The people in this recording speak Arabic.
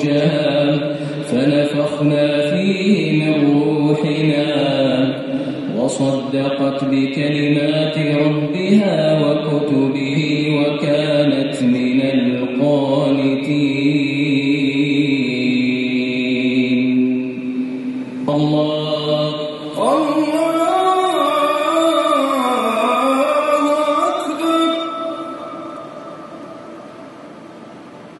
فرجها فنفخنا فيه من روحنا. وصدقت بكلمات ربها وكتبه وكانت من القانتين. الله الله.